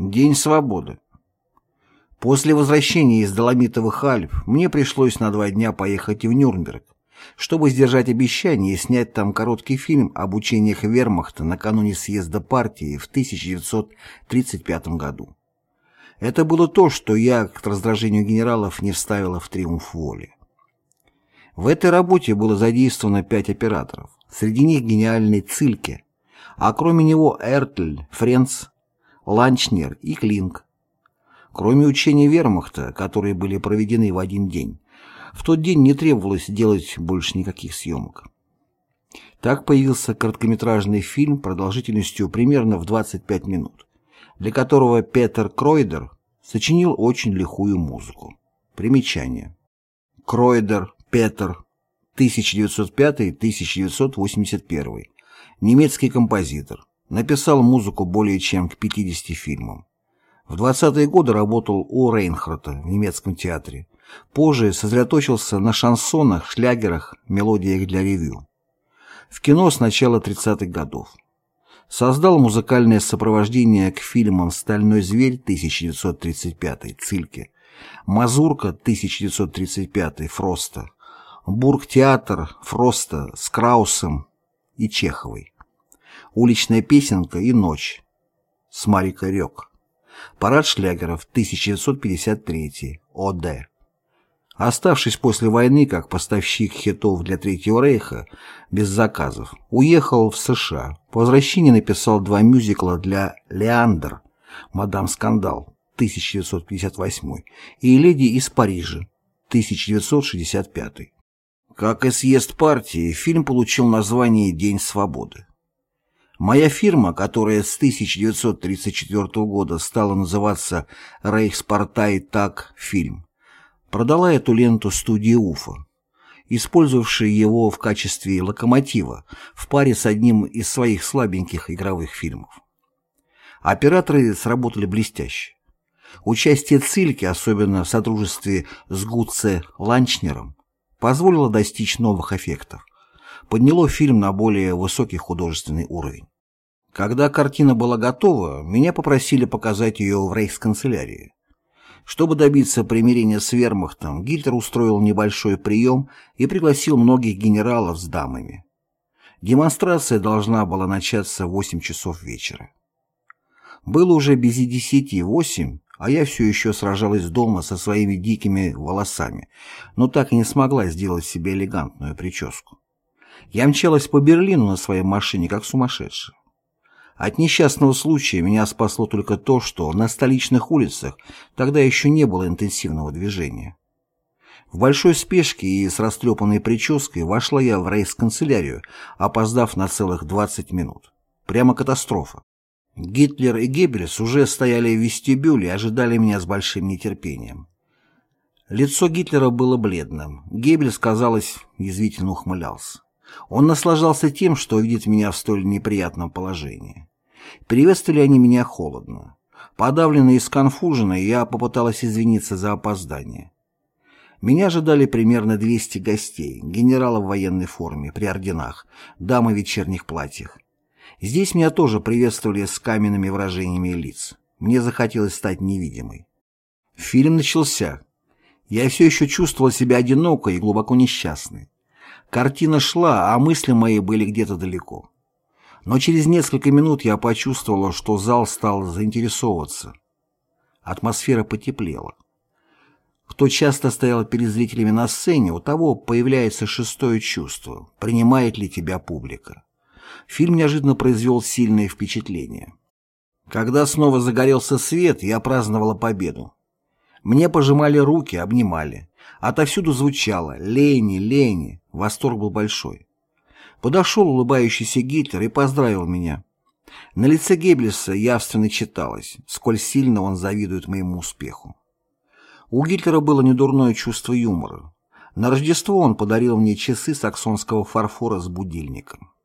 День свободы. После возвращения из Доломитовых Альп мне пришлось на два дня поехать в Нюрнберг, чтобы сдержать обещание и снять там короткий фильм об учениях вермахта накануне съезда партии в 1935 году. Это было то, что я, к раздражению генералов, не вставила в триумф воли. В этой работе было задействовано пять операторов, среди них гениальный Цильке, а кроме него Эртль, Френц, Ланчнер и Клинк. Кроме учений вермахта, которые были проведены в один день, в тот день не требовалось делать больше никаких съемок. Так появился короткометражный фильм продолжительностью примерно в 25 минут, для которого Петер Кройдер сочинил очень лихую музыку. Примечание. Кройдер Петер 1905-1981 немецкий композитор, написал музыку более чем к 50 фильмам. В 20-е годы работал у Рейнхарта в немецком театре. Позже сосредоточился на шансонах, шлягерах, мелодиях для ревю. В кино с начала 30-х годов. Создал музыкальное сопровождение к фильмам «Стальной зверь» 1935 Цильке, «Мазурка» 1935 Фроста, «Бургтеатр» Фроста с Краусом и Чеховой. «Уличная песенка» и «Ночь» с Марикой Рёк. Парад шлягеров 1953 О.Д. Оставшись после войны как поставщик хитов для Третьего Рейха без заказов, уехал в США. По возвращении написал два мюзикла для «Леандр», «Мадам Скандал» 1958 и «Леди из Парижа» 1965. Как и съезд партии, фильм получил название «День свободы». Моя фирма, которая с 1934 года стала называться «Рейхспартай Так Фильм», продала эту ленту студии Уфа, использовавшей его в качестве локомотива в паре с одним из своих слабеньких игровых фильмов. Операторы сработали блестяще. Участие Цильки, особенно в сотрудничестве с Гутце Ланчнером, позволило достичь новых эффектов подняло фильм на более высокий художественный уровень. Когда картина была готова, меня попросили показать ее в рейхсканцелярии. Чтобы добиться примирения с вермахтом, Гитлер устроил небольшой прием и пригласил многих генералов с дамами. Демонстрация должна была начаться в 8 часов вечера. Было уже без десяти восемь, а я все еще сражалась дома со своими дикими волосами, но так и не смогла сделать себе элегантную прическу. Я мчалась по Берлину на своей машине, как сумасшедшая. От несчастного случая меня спасло только то, что на столичных улицах тогда еще не было интенсивного движения. В большой спешке и с растрепанной прической вошла я в рейс-канцелярию, опоздав на целых 20 минут. Прямо катастрофа. Гитлер и Геббельс уже стояли в вестибюле и ожидали меня с большим нетерпением. Лицо Гитлера было бледным. Геббельс, казалось, язвительно ухмылялся. Он наслаждался тем, что видит меня в столь неприятном положении. Приветствовали они меня холодно. Подавленная и сконфуженная, я попыталась извиниться за опоздание. Меня ожидали примерно 200 гостей, генералы в военной форме, при орденах, дамы в вечерних платьях. Здесь меня тоже приветствовали с каменными выражениями лиц. Мне захотелось стать невидимой. Фильм начался. Я все еще чувствовала себя одинокой и глубоко несчастной. Картина шла, а мысли мои были где-то далеко. Но через несколько минут я почувствовала, что зал стал заинтересовываться. Атмосфера потеплела. Кто часто стоял перед зрителями на сцене, у того появляется шестое чувство, принимает ли тебя публика. Фильм неожиданно произвел сильное впечатление. Когда снова загорелся свет, я праздновала победу. Мне пожимали руки, обнимали. Отовсюду звучало «Лени, Лени!» Восторг был большой. Подошел улыбающийся Гитлер и поздравил меня. На лице Геббельса явственно читалось, сколь сильно он завидует моему успеху. У Гитлера было недурное чувство юмора. На Рождество он подарил мне часы саксонского фарфора с будильником.